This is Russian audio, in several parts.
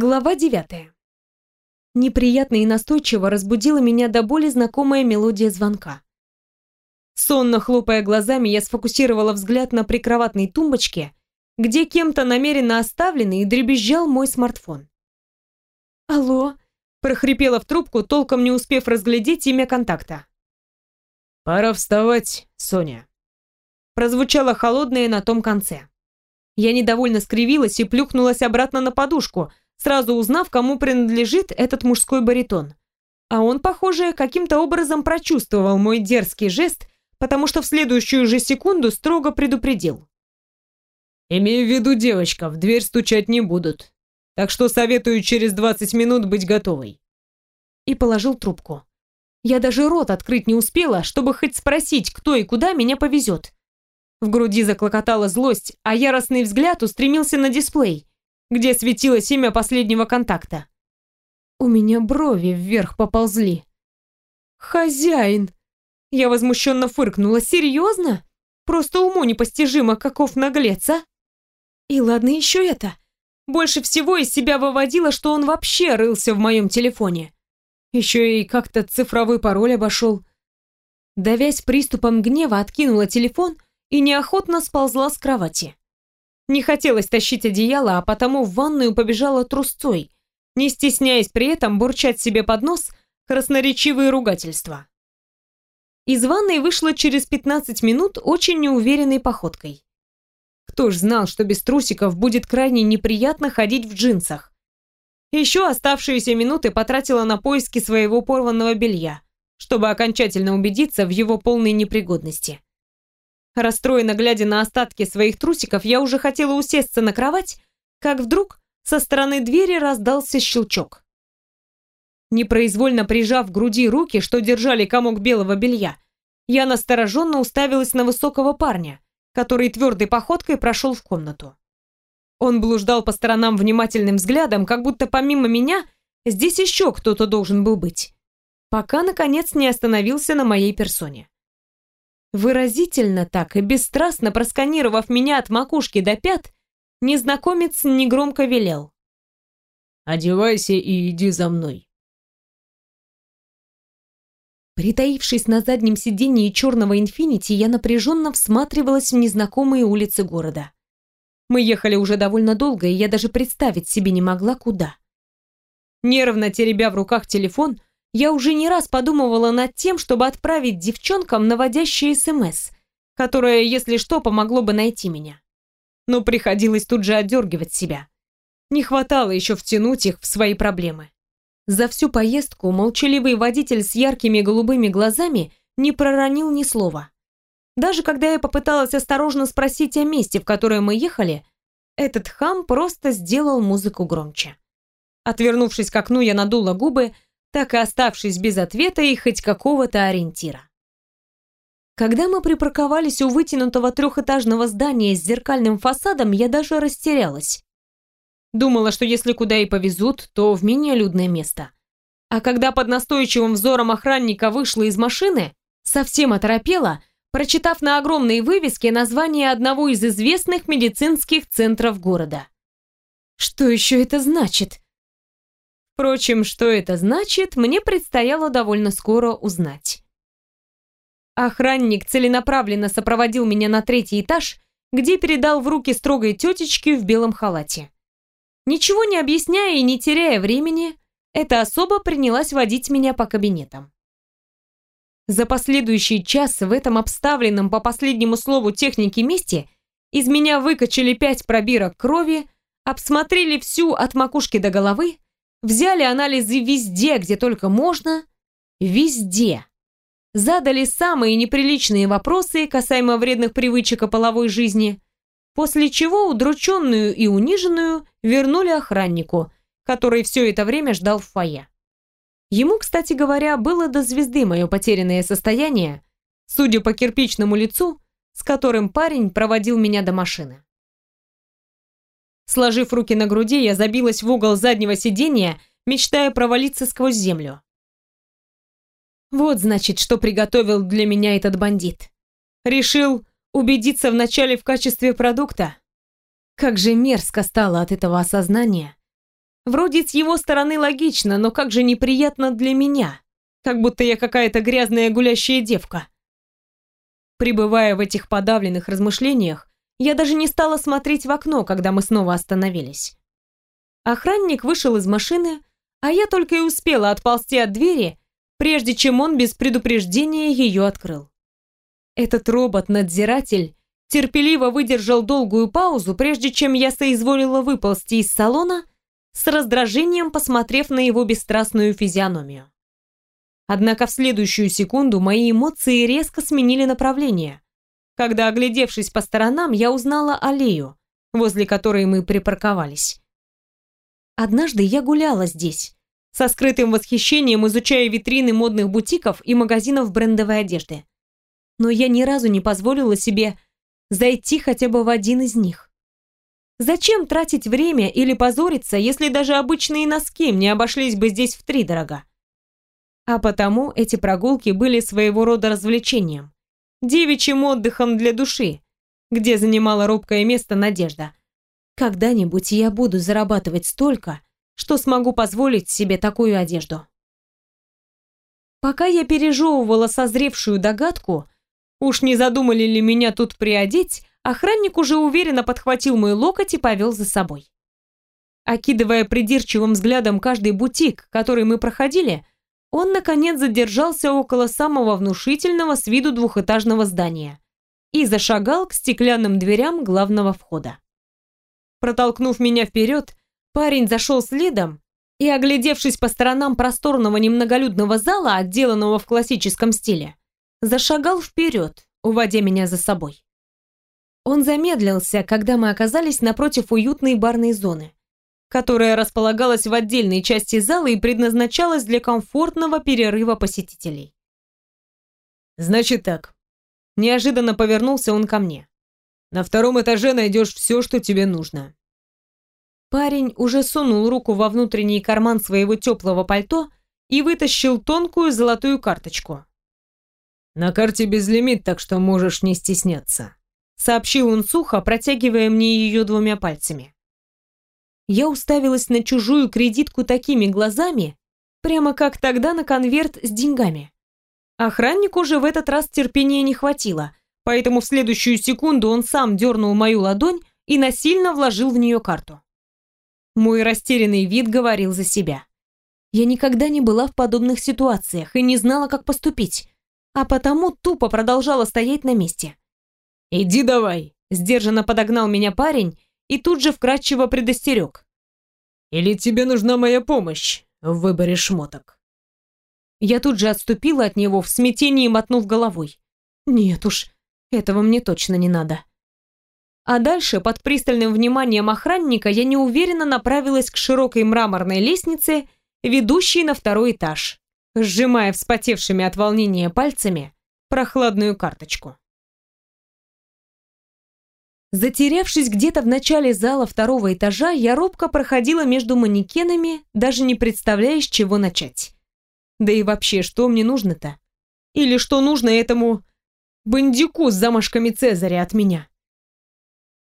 Глава девятая. Неприятно и настойчиво разбудила меня до боли знакомая мелодия звонка. Сонно хлопая глазами, я сфокусировала взгляд на прикроватной тумбочке, где кем-то намеренно оставленный дребезжал мой смартфон. «Алло?» – прохрипела в трубку, толком не успев разглядеть имя контакта. «Пора вставать, Соня», – прозвучало холодное на том конце. Я недовольно скривилась и плюхнулась обратно на подушку – сразу узнав, кому принадлежит этот мужской баритон. А он, похоже, каким-то образом прочувствовал мой дерзкий жест, потому что в следующую же секунду строго предупредил. «Имею в виду, девочка, в дверь стучать не будут, так что советую через 20 минут быть готовой». И положил трубку. Я даже рот открыть не успела, чтобы хоть спросить, кто и куда меня повезет. В груди заклокотала злость, а яростный взгляд устремился на дисплей, где светилось имя последнего контакта. У меня брови вверх поползли. «Хозяин!» Я возмущенно фыркнула. «Серьезно? Просто уму непостижимо, каков наглец, а?» И ладно еще это. Больше всего из себя выводило, что он вообще рылся в моем телефоне. Еще и как-то цифровой пароль обошел. Давясь приступом гнева, откинула телефон и неохотно сползла с кровати. Не хотелось тащить одеяло, а потому в ванную побежала трусцой, не стесняясь при этом бурчать себе под нос красноречивые ругательства. Из ванной вышла через 15 минут очень неуверенной походкой. Кто ж знал, что без трусиков будет крайне неприятно ходить в джинсах. Еще оставшиеся минуты потратила на поиски своего порванного белья, чтобы окончательно убедиться в его полной непригодности. Расстроенно глядя на остатки своих трусиков, я уже хотела усесться на кровать, как вдруг со стороны двери раздался щелчок. Непроизвольно прижав к груди руки, что держали комок белого белья, я настороженно уставилась на высокого парня, который твердой походкой прошел в комнату. Он блуждал по сторонам внимательным взглядом, как будто помимо меня здесь еще кто-то должен был быть, пока, наконец, не остановился на моей персоне. Выразительно так и бесстрастно просканировав меня от макушки до пят, незнакомец негромко велел. «Одевайся и иди за мной». Притаившись на заднем сидении черного «Инфинити», я напряженно всматривалась в незнакомые улицы города. Мы ехали уже довольно долго, и я даже представить себе не могла, куда. Нервно теребя в руках телефон, я уже не раз подумывала над тем, чтобы отправить девчонкам наводящее СМС, которое, если что, помогло бы найти меня. Но приходилось тут же отдергивать себя. Не хватало еще втянуть их в свои проблемы. За всю поездку молчаливый водитель с яркими голубыми глазами не проронил ни слова. Даже когда я попыталась осторожно спросить о месте, в которое мы ехали, этот хам просто сделал музыку громче. Отвернувшись к окну, я надула губы, так и оставшись без ответа и хоть какого-то ориентира. Когда мы припарковались у вытянутого трехэтажного здания с зеркальным фасадом, я даже растерялась. Думала, что если куда и повезут, то в менее людное место. А когда под настойчивым взором охранника вышла из машины, совсем оторопела, прочитав на огромной вывеске название одного из известных медицинских центров города. Что еще это значит? Впрочем, что это значит, мне предстояло довольно скоро узнать. Охранник целенаправленно сопроводил меня на третий этаж, где передал в руки строгой тетечке в белом халате. Ничего не объясняя и не теряя времени, эта особа принялась водить меня по кабинетам. За последующий час в этом обставленном по последнему слову техники месте из меня выкачали пять пробирок крови, обсмотрели всю от макушки до головы, Взяли анализы везде, где только можно. Везде. Задали самые неприличные вопросы касаемо вредных привычек о половой жизни, после чего удрученную и униженную вернули охраннику, который все это время ждал в фойе. Ему, кстати говоря, было до звезды мое потерянное состояние, судя по кирпичному лицу, с которым парень проводил меня до машины. Сложив руки на груди, я забилась в угол заднего сиденья, мечтая провалиться сквозь землю. Вот, значит, что приготовил для меня этот бандит. Решил убедиться вначале в качестве продукта. Как же мерзко стало от этого осознания. Вроде с его стороны логично, но как же неприятно для меня. Как будто я какая-то грязная гулящая девка. Пребывая в этих подавленных размышлениях, я даже не стала смотреть в окно, когда мы снова остановились. Охранник вышел из машины, а я только и успела отползти от двери, прежде чем он без предупреждения ее открыл. Этот робот-надзиратель терпеливо выдержал долгую паузу, прежде чем я соизволила выползти из салона с раздражением посмотрев на его бесстрастную физиономию. Однако в следующую секунду мои эмоции резко сменили направление. Когда, оглядевшись по сторонам, я узнала аллею, возле которой мы припарковались. Однажды я гуляла здесь, со скрытым восхищением изучая витрины модных бутиков и магазинов брендовой одежды. Но я ни разу не позволила себе зайти хотя бы в один из них. Зачем тратить время или позориться, если даже обычные носки мне обошлись бы здесь в три дорога? А потому эти прогулки были своего рода развлечением, девичьим отдыхом для души, где занимала робкое место надежда. Когда-нибудь я буду зарабатывать столько, что смогу позволить себе такую одежду. Пока я пережевывала созревшую догадку, уж не задумали ли меня тут приодеть, Охранник уже уверенно подхватил мой локоть и повел за собой. Окидывая придирчивым взглядом каждый бутик, который мы проходили, он, наконец, задержался около самого внушительного с виду двухэтажного здания и зашагал к стеклянным дверям главного входа. Протолкнув меня вперед, парень зашел следом и, оглядевшись по сторонам просторного немноголюдного зала, отделанного в классическом стиле, зашагал вперед, уводя меня за собой. Он замедлился, когда мы оказались напротив уютной барной зоны, которая располагалась в отдельной части зала и предназначалась для комфортного перерыва посетителей. «Значит так». Неожиданно повернулся он ко мне. «На втором этаже найдешь все, что тебе нужно». Парень уже сунул руку во внутренний карман своего теплого пальто и вытащил тонкую золотую карточку. «На карте безлимит, так что можешь не стесняться» сообщил он сухо, протягивая мне ее двумя пальцами. Я уставилась на чужую кредитку такими глазами, прямо как тогда на конверт с деньгами. Охраннику же в этот раз терпения не хватило, поэтому в следующую секунду он сам дернул мою ладонь и насильно вложил в нее карту. Мой растерянный вид говорил за себя. Я никогда не была в подобных ситуациях и не знала, как поступить, а потому тупо продолжала стоять на месте. «Иди давай!» – сдержанно подогнал меня парень и тут же вкратчиво предостерег. «Или тебе нужна моя помощь в выборе шмоток?» Я тут же отступила от него, в смятении мотнув головой. «Нет уж, этого мне точно не надо». А дальше, под пристальным вниманием охранника, я неуверенно направилась к широкой мраморной лестнице, ведущей на второй этаж, сжимая вспотевшими от волнения пальцами прохладную карточку. Затерявшись где-то в начале зала второго этажа, я робко проходила между манекенами, даже не представляя, с чего начать. Да и вообще, что мне нужно-то? Или что нужно этому бандюку с замашками Цезаря от меня?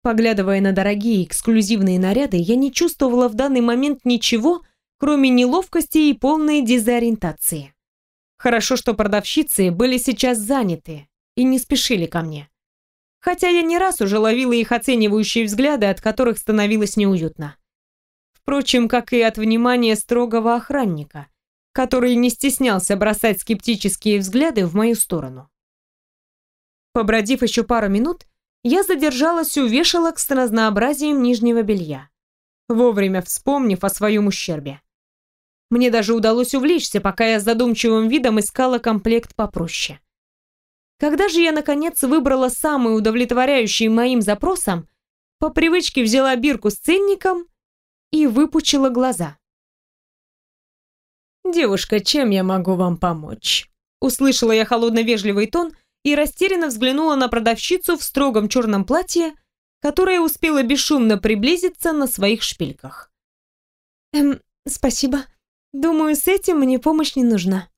Поглядывая на дорогие эксклюзивные наряды, я не чувствовала в данный момент ничего, кроме неловкости и полной дезориентации. Хорошо, что продавщицы были сейчас заняты и не спешили ко мне хотя я не раз уже ловила их оценивающие взгляды, от которых становилось неуютно. Впрочем, как и от внимания строгого охранника, который не стеснялся бросать скептические взгляды в мою сторону. Побродив еще пару минут, я задержалась у вешалок с разнообразием нижнего белья, вовремя вспомнив о своем ущербе. Мне даже удалось увлечься, пока я с задумчивым видом искала комплект попроще. Когда же я, наконец, выбрала самый удовлетворяющий моим запросам, по привычке взяла бирку с ценником и выпучила глаза. «Девушка, чем я могу вам помочь?» Услышала я холодно-вежливый тон и растерянно взглянула на продавщицу в строгом черном платье, которая успела бесшумно приблизиться на своих шпильках. «Эм, спасибо. Думаю, с этим мне помощь не нужна»,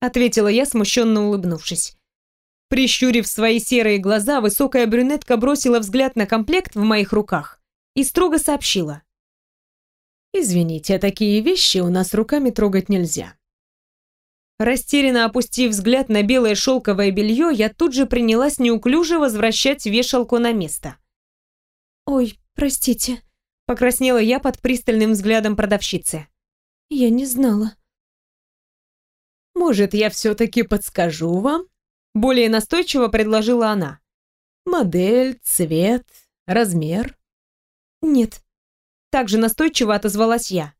ответила я, смущенно улыбнувшись. Прищурив свои серые глаза, высокая брюнетка бросила взгляд на комплект в моих руках и строго сообщила. Извините, такие вещи у нас руками трогать нельзя. Растерянно опустив взгляд на белое шелковое белье, я тут же принялась неуклюже возвращать вешалку на место. «Ой, простите», — покраснела я под пристальным взглядом продавщицы. «Я не знала». «Может, я все-таки подскажу вам?» Более настойчиво предложила она. «Модель, цвет, размер?» «Нет», также настойчиво отозвалась я.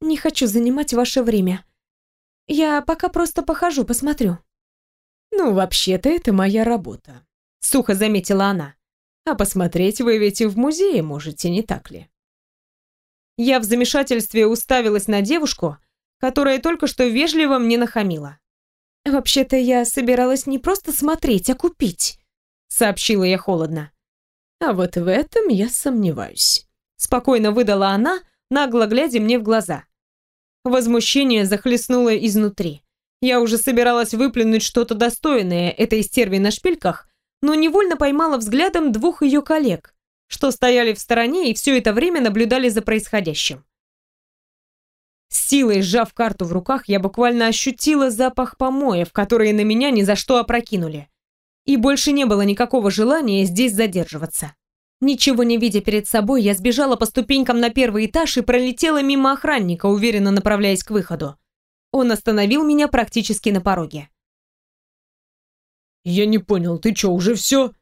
«Не хочу занимать ваше время. Я пока просто похожу, посмотрю». «Ну, вообще-то это моя работа», — сухо заметила она. «А посмотреть вы ведь и в музее можете, не так ли?» Я в замешательстве уставилась на девушку, которая только что вежливо мне нахамила. «Вообще-то я собиралась не просто смотреть, а купить», — сообщила я холодно. «А вот в этом я сомневаюсь» спокойно выдала она, нагло глядя мне в глаза. Возмущение захлестнуло изнутри. Я уже собиралась выплюнуть что-то достойное этой стерви на шпильках, но невольно поймала взглядом двух ее коллег, что стояли в стороне и все это время наблюдали за происходящим. С силой сжав карту в руках, я буквально ощутила запах помоев, которые на меня ни за что опрокинули. И больше не было никакого желания здесь задерживаться. Ничего не видя перед собой, я сбежала по ступенькам на первый этаж и пролетела мимо охранника, уверенно направляясь к выходу. Он остановил меня практически на пороге. «Я не понял, ты что, уже все?»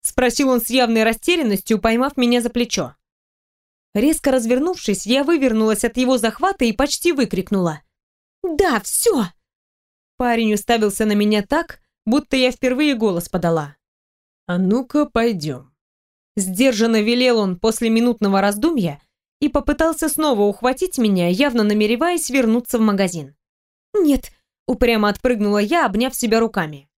Спросил он с явной растерянностью, поймав меня за плечо. Резко развернувшись, я вывернулась от его захвата и почти выкрикнула. «Да, все!» Парень уставился на меня так, будто я впервые голос подала. «А ну-ка, пойдем». Сдержанно велел он после минутного раздумья и попытался снова ухватить меня, явно намереваясь вернуться в магазин. «Нет», — упрямо отпрыгнула я, обняв себя руками.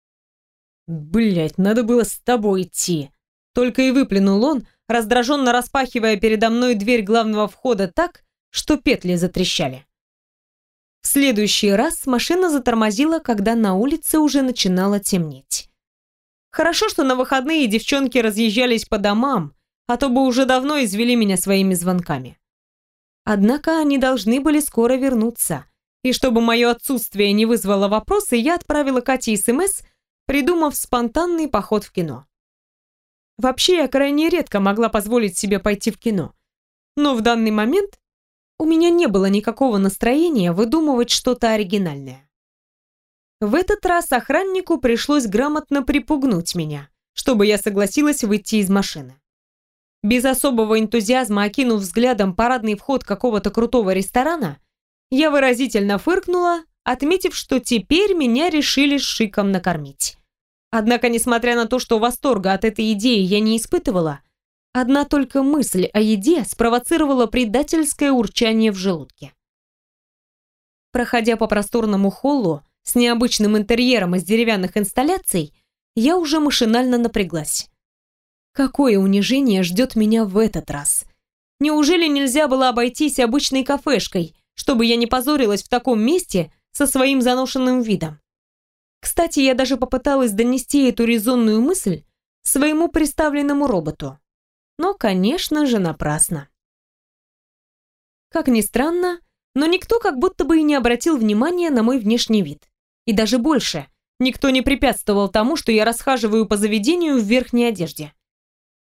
Блять, надо было с тобой идти!» Только и выплюнул он, раздраженно распахивая передо мной дверь главного входа так, что петли затрещали. В следующий раз машина затормозила, когда на улице уже начинало темнеть. Хорошо, что на выходные девчонки разъезжались по домам, а то бы уже давно извели меня своими звонками. Однако они должны были скоро вернуться. И чтобы мое отсутствие не вызвало вопросы, я отправила Кате СМС, придумав спонтанный поход в кино. Вообще, я крайне редко могла позволить себе пойти в кино. Но в данный момент у меня не было никакого настроения выдумывать что-то оригинальное. В этот раз охраннику пришлось грамотно припугнуть меня, чтобы я согласилась выйти из машины. Без особого энтузиазма окинув взглядом парадный вход какого-то крутого ресторана, я выразительно фыркнула, отметив, что теперь меня решили шиком накормить. Однако, несмотря на то, что восторга от этой идеи я не испытывала, одна только мысль о еде спровоцировала предательское урчание в желудке. Проходя по просторному холлу, с необычным интерьером из деревянных инсталляций, я уже машинально напряглась. Какое унижение ждет меня в этот раз? Неужели нельзя было обойтись обычной кафешкой, чтобы я не позорилась в таком месте со своим заношенным видом? Кстати, я даже попыталась донести эту резонную мысль своему представленному роботу. Но, конечно же, напрасно. Как ни странно, но никто как будто бы и не обратил внимания на мой внешний вид. И даже больше, никто не препятствовал тому, что я расхаживаю по заведению в верхней одежде.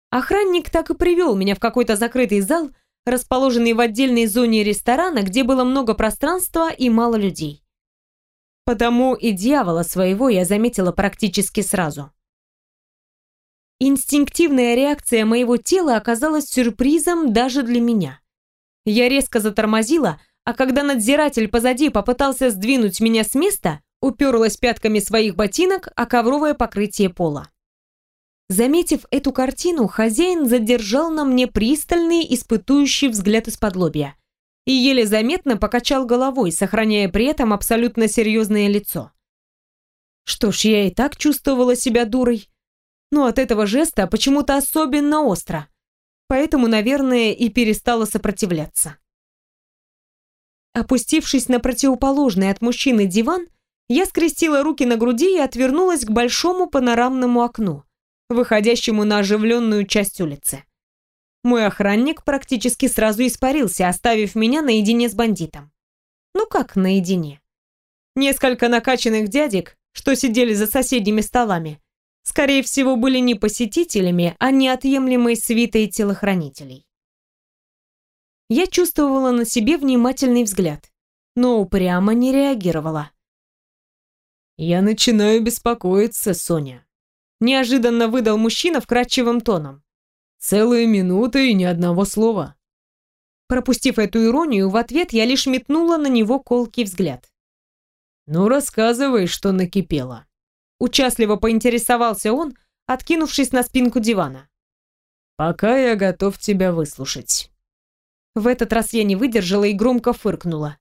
Охранник так и привел меня в какой-то закрытый зал, расположенный в отдельной зоне ресторана, где было много пространства и мало людей. Потому и дьявола своего я заметила практически сразу. Инстинктивная реакция моего тела оказалась сюрпризом даже для меня. Я резко затормозила, а когда надзиратель позади попытался сдвинуть меня с места, уперлась пятками своих ботинок о ковровое покрытие пола. Заметив эту картину, хозяин задержал на мне пристальный, испытующий взгляд из-под лобья и еле заметно покачал головой, сохраняя при этом абсолютно серьезное лицо. Что ж, я и так чувствовала себя дурой, но от этого жеста почему-то особенно остро, поэтому, наверное, и перестала сопротивляться. Опустившись на противоположный от мужчины диван, я скрестила руки на груди и отвернулась к большому панорамному окну, выходящему на оживленную часть улицы. Мой охранник практически сразу испарился, оставив меня наедине с бандитом. Ну как наедине? Несколько накачанных дядек, что сидели за соседними столами, скорее всего, были не посетителями, а неотъемлемой свитой телохранителей. Я чувствовала на себе внимательный взгляд, но упрямо не реагировала. «Я начинаю беспокоиться, Соня», — неожиданно выдал мужчина вкрадчивым тоном. «Целая минута и ни одного слова». Пропустив эту иронию, в ответ я лишь метнула на него колкий взгляд. «Ну, рассказывай, что накипело». Участливо поинтересовался он, откинувшись на спинку дивана. «Пока я готов тебя выслушать». В этот раз я не выдержала и громко фыркнула.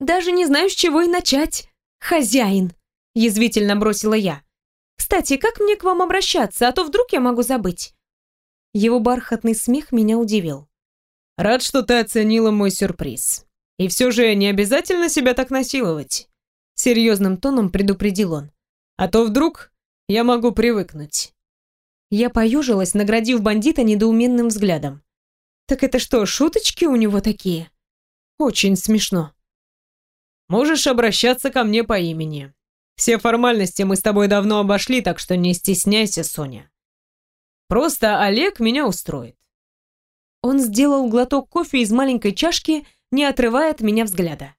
«Даже не знаю, с чего и начать. Хозяин!» Язвительно бросила я. «Кстати, как мне к вам обращаться, а то вдруг я могу забыть?» Его бархатный смех меня удивил. «Рад, что ты оценила мой сюрприз. И все же не обязательно себя так насиловать», — серьезным тоном предупредил он. «А то вдруг я могу привыкнуть». Я поежилась, наградив бандита недоуменным взглядом. «Так это что, шуточки у него такие?» «Очень смешно». «Можешь обращаться ко мне по имени. Все формальности мы с тобой давно обошли, так что не стесняйся, Соня. Просто Олег меня устроит. Он сделал глоток кофе из маленькой чашки, не отрывая от меня взгляда.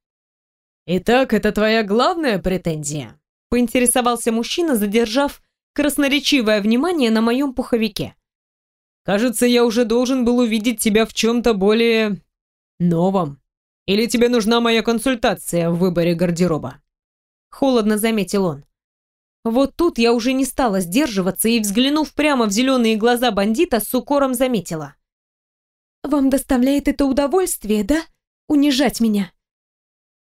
«Итак, это твоя главная претензия?» поинтересовался мужчина, задержав красноречивое внимание на моем пуховике. «Кажется, я уже должен был увидеть тебя в чем-то более... новом. Или тебе нужна моя консультация в выборе гардероба?» холодно заметил он. Вот тут я уже не стала сдерживаться и, взглянув прямо в зеленые глаза бандита, с укором заметила. «Вам доставляет это удовольствие, да? Унижать меня?»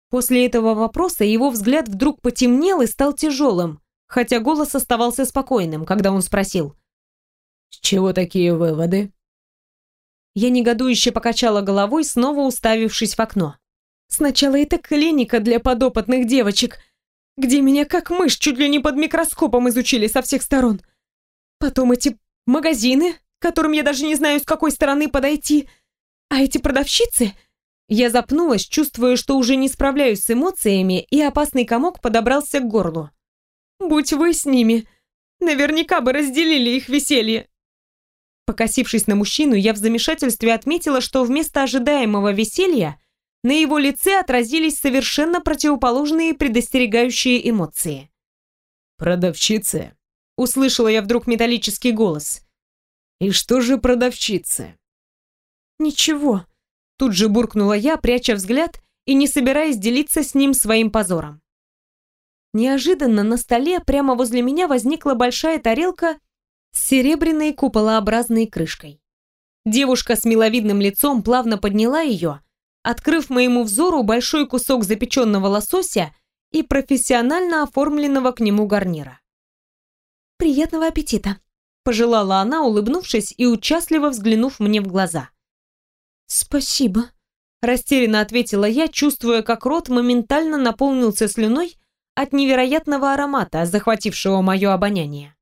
После этого вопроса его взгляд вдруг потемнел и стал тяжелым, хотя голос оставался спокойным, когда он спросил. «С чего такие выводы?» Я негодующе покачала головой, снова уставившись в окно. «Сначала это клиника для подопытных девочек», где меня как мышь чуть ли не под микроскопом изучили со всех сторон. Потом эти магазины, которым я даже не знаю, с какой стороны подойти. А эти продавщицы... Я запнулась, чувствуя, что уже не справляюсь с эмоциями, и опасный комок подобрался к горлу. «Будь вы с ними, наверняка бы разделили их веселье». Покосившись на мужчину, я в замешательстве отметила, что вместо ожидаемого веселья на его лице отразились совершенно противоположные предостерегающие эмоции. «Продавщицы?» — услышала я вдруг металлический голос. «И что же продавщицы?» «Ничего», — тут же буркнула я, пряча взгляд и не собираясь делиться с ним своим позором. Неожиданно на столе прямо возле меня возникла большая тарелка с серебряной куполообразной крышкой. Девушка с миловидным лицом плавно подняла ее, открыв моему взору большой кусок запеченного лосося и профессионально оформленного к нему гарнира. «Приятного аппетита!» – пожелала она, улыбнувшись и участливо взглянув мне в глаза. «Спасибо», – растерянно ответила я, чувствуя, как рот моментально наполнился слюной от невероятного аромата, захватившего мое обоняние.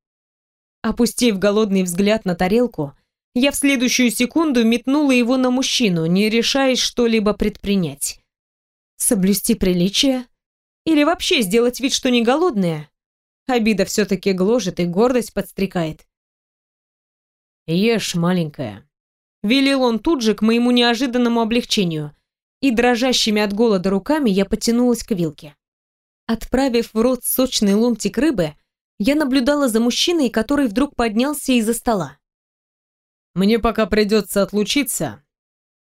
Опустив голодный взгляд на тарелку, я в следующую секунду метнула его на мужчину, не решаясь что-либо предпринять. Соблюсти приличие? Или вообще сделать вид, что не голодная? Обида все-таки гложет и гордость подстрекает. «Ешь, маленькая», — велел он тут же к моему неожиданному облегчению, и дрожащими от голода руками я потянулась к вилке. Отправив в рот сочный ломтик рыбы, я наблюдала за мужчиной, который вдруг поднялся из-за стола. Мне пока придется отлучиться,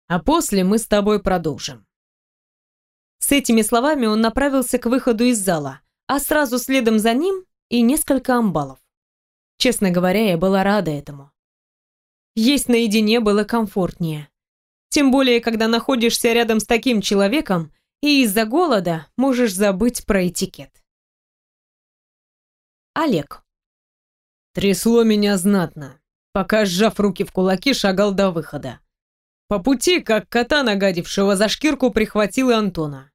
а после мы с тобой продолжим». С этими словами он направился к выходу из зала, а сразу следом за ним и несколько амбалов. Честно говоря, я была рада этому. Есть наедине было комфортнее. Тем более, когда находишься рядом с таким человеком и из-за голода можешь забыть про этикет. Олег. Трясло меня знатно пока, сжав руки в кулаки, шагал до выхода. По пути, как кота, нагадившего за шкирку, прихватил и Антона.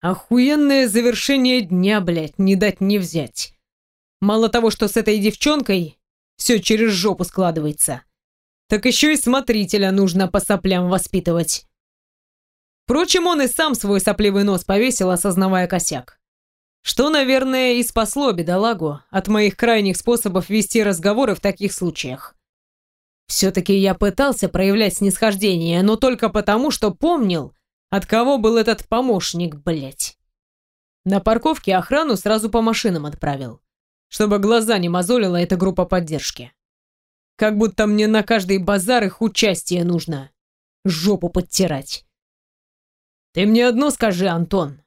Охуенное завершение дня, блядь, не дать не взять. Мало того, что с этой девчонкой все через жопу складывается, так еще и смотрителя нужно по соплям воспитывать. Впрочем, он и сам свой сопливый нос повесил, осознавая косяк. Что, наверное, и спасло бедолагу от моих крайних способов вести разговоры в таких случаях. Все-таки я пытался проявлять снисхождение, но только потому, что помнил, от кого был этот помощник, блять. На парковке охрану сразу по машинам отправил, чтобы глаза не мозолила эта группа поддержки. Как будто мне на каждый базар их участие нужно. Жопу подтирать. «Ты мне одно скажи, Антон!»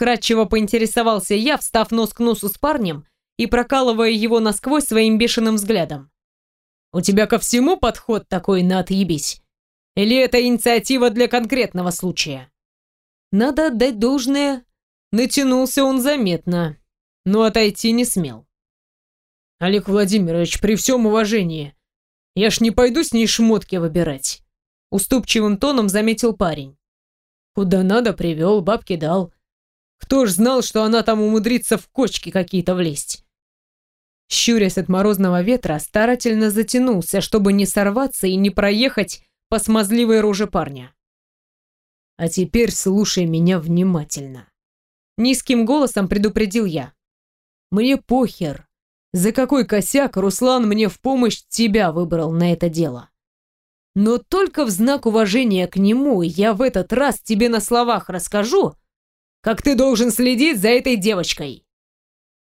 Кратчево поинтересовался я, встав нос к носу с парнем и прокалывая его насквозь своим бешеным взглядом. «У тебя ко всему подход такой на отъебись? Или это инициатива для конкретного случая?» Надо отдать должное, натянулся он заметно, но отойти не смел. «Олег Владимирович, при всем уважении, я ж не пойду с ней шмотки выбирать», уступчивым тоном заметил парень. Куда надо, привел, бабки дал. Кто ж знал, что она там умудрится в кочки какие-то влезть? Щурясь от морозного ветра, старательно затянулся, чтобы не сорваться и не проехать по смазливой роже парня. А теперь слушай меня внимательно. Низким голосом предупредил я. Мне похер, за какой косяк Руслан мне в помощь тебя выбрал на это дело. Но только в знак уважения к нему я в этот раз тебе на словах расскажу, как ты должен следить за этой девочкой.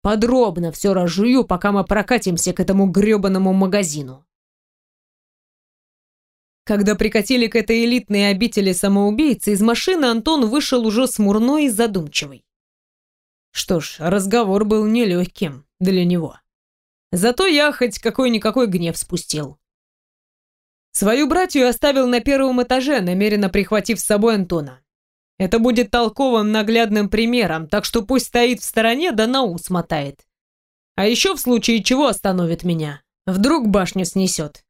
Подробно все разжую, пока мы прокатимся к этому грёбаному магазину. Когда прикатили к этой элитной обители самоубийцы, из машины Антон вышел уже смурной и задумчивый. Что ж, разговор был нелегким для него. Зато я хоть какой-никакой гнев спустил. Свою братью оставил на первом этаже, намеренно прихватив с собой Антона. Это будет толковым наглядным примером, так что пусть стоит в стороне да на ус мотает. А еще в случае чего остановит меня. Вдруг башню снесет.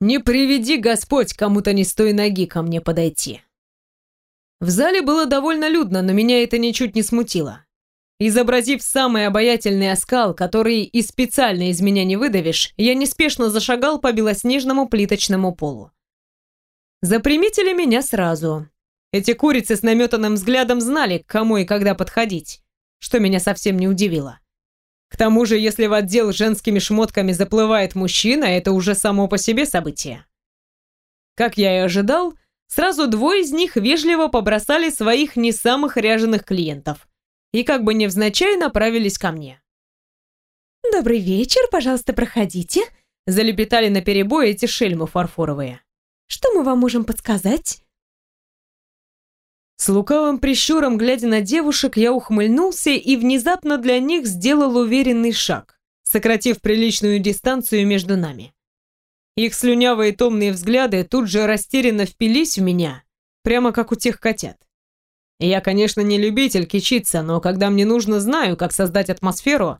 Не приведи Господь кому-то не с той ноги ко мне подойти. В зале было довольно людно, но меня это ничуть не смутило. Изобразив самый обаятельный оскал, который и специально из меня не выдавишь, я неспешно зашагал по белоснежному плиточному полу. Заприметили меня сразу. Эти курицы с наметанным взглядом знали, к кому и когда подходить, что меня совсем не удивило. К тому же, если в отдел женскими шмотками заплывает мужчина, это уже само по себе событие. Как я и ожидал, сразу двое из них вежливо побросали своих не самых ряженых клиентов и как бы невзначай направились ко мне. «Добрый вечер, пожалуйста, проходите», — залепетали на перебой эти шельмы фарфоровые. «Что мы вам можем подсказать?» С лукавым прищуром, глядя на девушек, я ухмыльнулся и внезапно для них сделал уверенный шаг, сократив приличную дистанцию между нами. Их слюнявые томные взгляды тут же растерянно впились в меня, прямо как у тех котят. Я, конечно, не любитель кичиться, но когда мне нужно, знаю, как создать атмосферу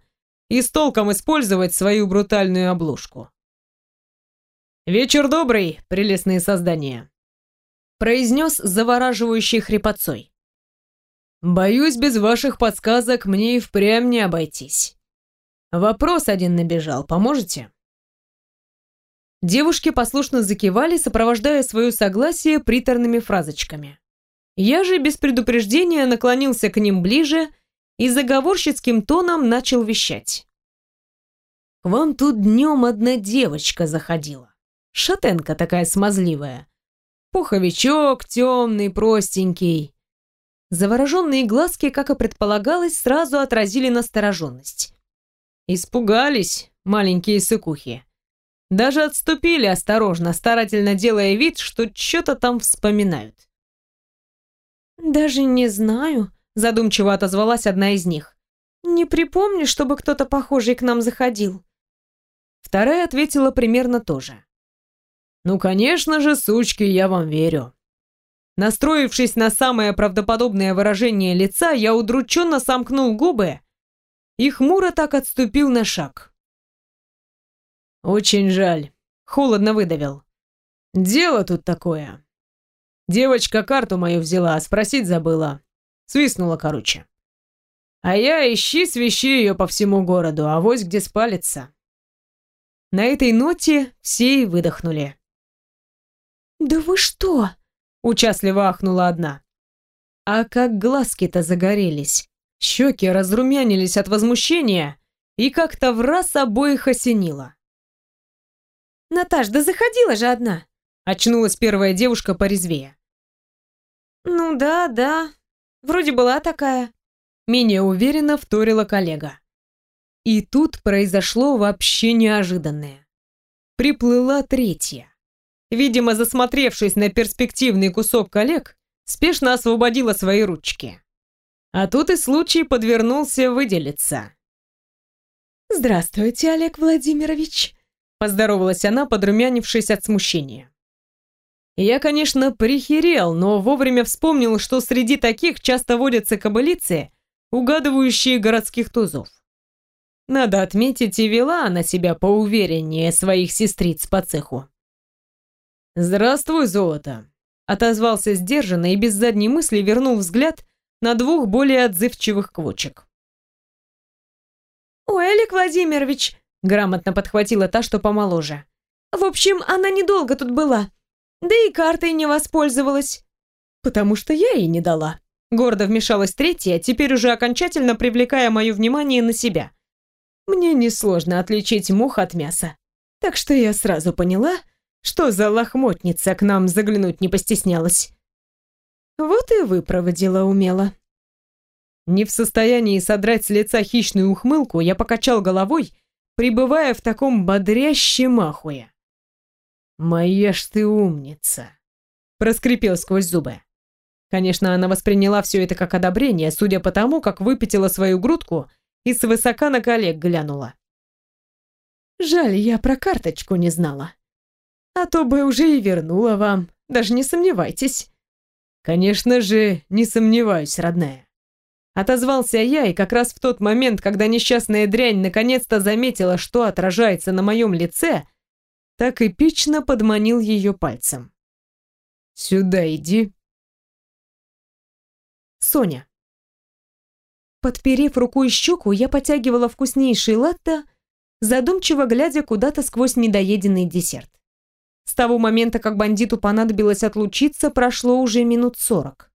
и с толком использовать свою брутальную обложку. «Вечер добрый, прелестные создания», — произнес завораживающей хрипотцой. «Боюсь, без ваших подсказок мне и впрямь не обойтись. Вопрос один набежал, поможете?» Девушки послушно закивали, сопровождая свое согласие приторными фразочками. Я же без предупреждения наклонился к ним ближе и заговорщицким тоном начал вещать. «К вам тут днем одна девочка заходила. Шатенка такая смазливая. Пуховичок темный, простенький». Завороженные глазки, как и предполагалось, сразу отразили настороженность. Испугались маленькие сыкухи. Даже отступили осторожно, старательно делая вид, что что-то там вспоминают. «Даже не знаю», — задумчиво отозвалась одна из них. «Не припомню, чтобы кто-то похожий к нам заходил». Вторая ответила примерно то же. «Ну, конечно же, сучки, я вам верю». Настроившись на самое правдоподобное выражение лица, я удрученно сомкнул губы и хмуро так отступил на шаг. «Очень жаль», — холодно выдавил. «Дело тут такое. Девочка карту мою взяла, а спросить забыла. Свистнула, короче. А я ищи свищи ее по всему городу, а вось где спалится. На этой ноте все и выдохнули. «Да вы что?» — участливо ахнула одна. А как глазки-то загорелись. Щеки разрумянились от возмущения, и как-то в раз обоих осенило. «Наташ, да заходила же одна!» — очнулась первая девушка порезвее. «Ну да, да, вроде была такая», — менее уверенно вторила коллега. И тут произошло вообще неожиданное. Приплыла третья. Видимо, засмотревшись на перспективный кусок коллег, спешно освободила свои ручки. А тут и случай подвернулся выделиться. «Здравствуйте, Олег Владимирович», — поздоровалась она, подрумянившись от смущения. Я, конечно, прихерел, но вовремя вспомнил, что среди таких часто водятся кобылицы, угадывающие городских тузов. Надо отметить, и вела она себя поувереннее своих сестриц по цеху. «Здравствуй, золото!» Отозвался сдержанно и без задней мысли вернул взгляд на двух более отзывчивых квочек. «Ой, Олег Владимирович!» — грамотно подхватила та, что помоложе. «В общем, она недолго тут была, да и картой не воспользовалась». «Потому что я ей не дала». Гордо вмешалась третья, теперь уже окончательно привлекая мое внимание на себя. Мне несложно отличить мух от мяса. Так что я сразу поняла, что за лохмотница к нам заглянуть не постеснялась. Вот и выпроводила умело. Не в состоянии содрать с лица хищную ухмылку, я покачал головой, пребывая в таком бодрящем ахуе. «Моя ж ты умница!» Проскрипел сквозь зубы. Конечно, она восприняла все это как одобрение, судя по тому, как выпятила свою грудку и свысока на коллег глянула. «Жаль, я про карточку не знала. А то бы уже и вернула вам, даже не сомневайтесь». «Конечно же, не сомневаюсь, родная». Отозвался я, и как раз в тот момент, когда несчастная дрянь наконец-то заметила, что отражается на моем лице, так эпично подманил ее пальцем. «Сюда иди». Соня. Подперев рукой щеку, я потягивала вкуснейший латте, задумчиво глядя куда-то сквозь недоеденный десерт. С того момента, как бандиту понадобилось отлучиться, прошло уже минут сорок.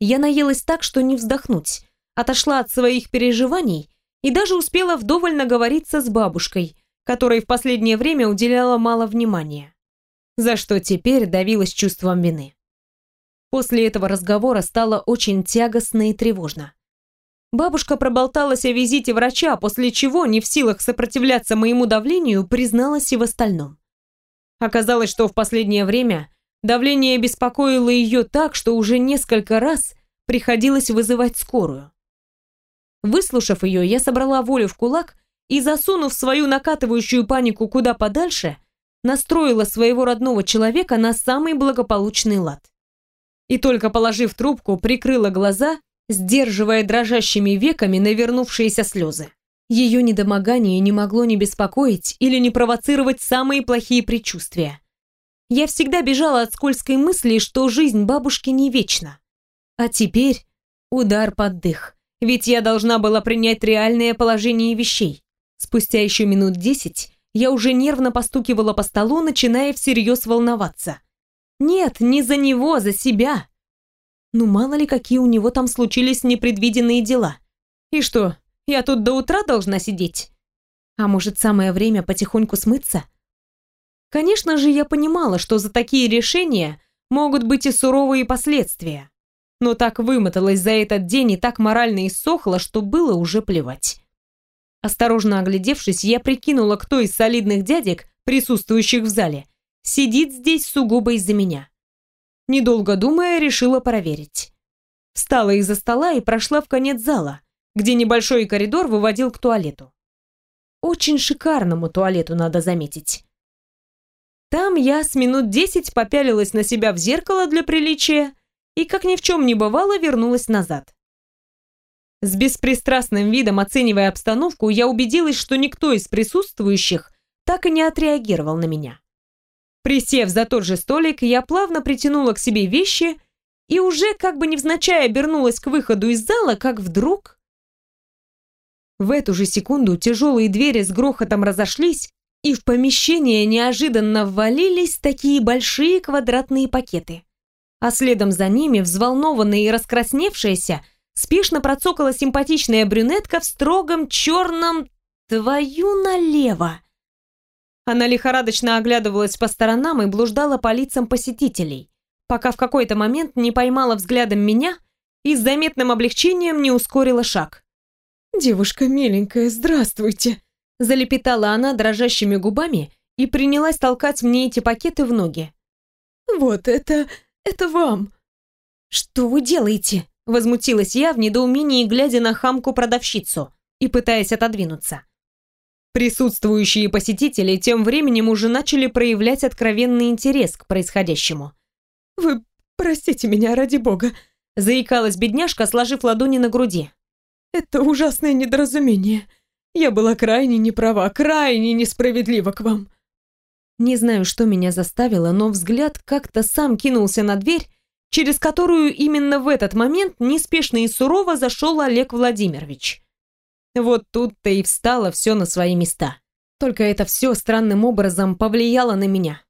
Я наелась так, что не вздохнуть, отошла от своих переживаний и даже успела вдоволь наговориться с бабушкой, которой в последнее время уделяла мало внимания, за что теперь давилась чувством вины. После этого разговора стало очень тягостно и тревожно. Бабушка проболталась о визите врача, после чего, не в силах сопротивляться моему давлению, призналась и в остальном. Оказалось, что в последнее время Давление беспокоило ее так, что уже несколько раз приходилось вызывать скорую. Выслушав ее, я собрала волю в кулак и, засунув свою накатывающую панику куда подальше, настроила своего родного человека на самый благополучный лад. И только положив трубку, прикрыла глаза, сдерживая дрожащими веками навернувшиеся слезы. Ее недомогание не могло не беспокоить или не провоцировать самые плохие предчувствия. Я всегда бежала от скользкой мысли, что жизнь бабушки не вечна. А теперь удар под дых, ведь я должна была принять реальное положение вещей. Спустя еще минут десять я уже нервно постукивала по столу, начиная всерьез волноваться. Нет, не за него, за себя. Ну мало ли, какие у него там случились непредвиденные дела. И что, я тут до утра должна сидеть? А может, самое время потихоньку смыться? Конечно же, я понимала, что за такие решения могут быть и суровые последствия. Но так вымоталась за этот день и так морально иссохла, что было уже плевать. Осторожно оглядевшись, я прикинула, кто из солидных дядек, присутствующих в зале, сидит здесь сугубо из-за меня. Недолго думая, решила проверить. Встала из-за стола и прошла в конец зала, где небольшой коридор выводил к туалету. Очень шикарному туалету, надо заметить. Там я с минут десять попялилась на себя в зеркало для приличия и, как ни в чем не бывало, вернулась назад. С беспристрастным видом оценивая обстановку, я убедилась, что никто из присутствующих так и не отреагировал на меня. Присев за тот же столик, я плавно притянула к себе вещи и уже как бы невзначай обернулась к выходу из зала, как вдруг... В эту же секунду тяжелые двери с грохотом разошлись, и в помещение неожиданно ввалились такие большие квадратные пакеты. А следом за ними, взволнованная и раскрасневшаяся, спешно процокала симпатичная брюнетка в строгом черном «твою налево». Она лихорадочно оглядывалась по сторонам и блуждала по лицам посетителей, пока в какой-то момент не поймала взглядом меня и с заметным облегчением не ускорила шаг. «Девушка миленькая, здравствуйте!» Залепетала она дрожащими губами и принялась толкать мне эти пакеты в ноги. «Вот это... это вам!» «Что вы делаете?» Возмутилась я в недоумении, глядя на хамку-продавщицу и пытаясь отодвинуться. Присутствующие посетители тем временем уже начали проявлять откровенный интерес к происходящему. «Вы простите меня, ради бога», — заикалась бедняжка, сложив ладони на груди. «Это ужасное недоразумение. Я была крайне неправа, крайне несправедлива к вам». Не знаю, что меня заставило, но взгляд как-то сам кинулся на дверь, через которую именно в этот момент неспешно и сурово зашел Олег Владимирович. Вот тут-то и встало все на свои места. Только это все странным образом повлияло на меня.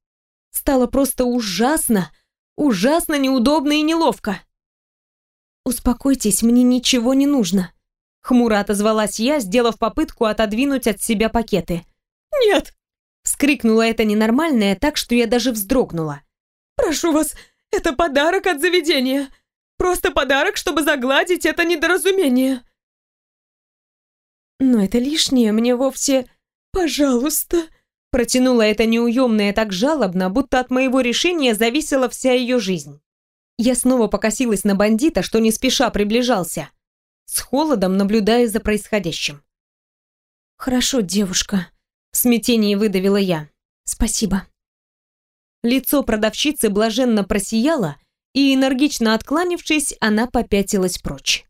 Стало просто ужасно, ужасно неудобно и неловко. «Успокойтесь, мне ничего не нужно», — хмуро отозвалась я, сделав попытку отодвинуть от себя пакеты. «Нет!» — вскрикнула это ненормальное так, что я даже вздрогнула. «Прошу вас, это подарок от заведения. Просто подарок, чтобы загладить это недоразумение». «Но это лишнее, мне вовсе...» «Пожалуйста», Протянула это неуемное так жалобно, будто от моего решения зависела вся ее жизнь. Я снова покосилась на бандита, что не спеша приближался, с холодом наблюдая за происходящим. «Хорошо, девушка», — в смятении выдавила я. «Спасибо». Лицо продавщицы блаженно просияло, и, энергично откланившись, она попятилась прочь.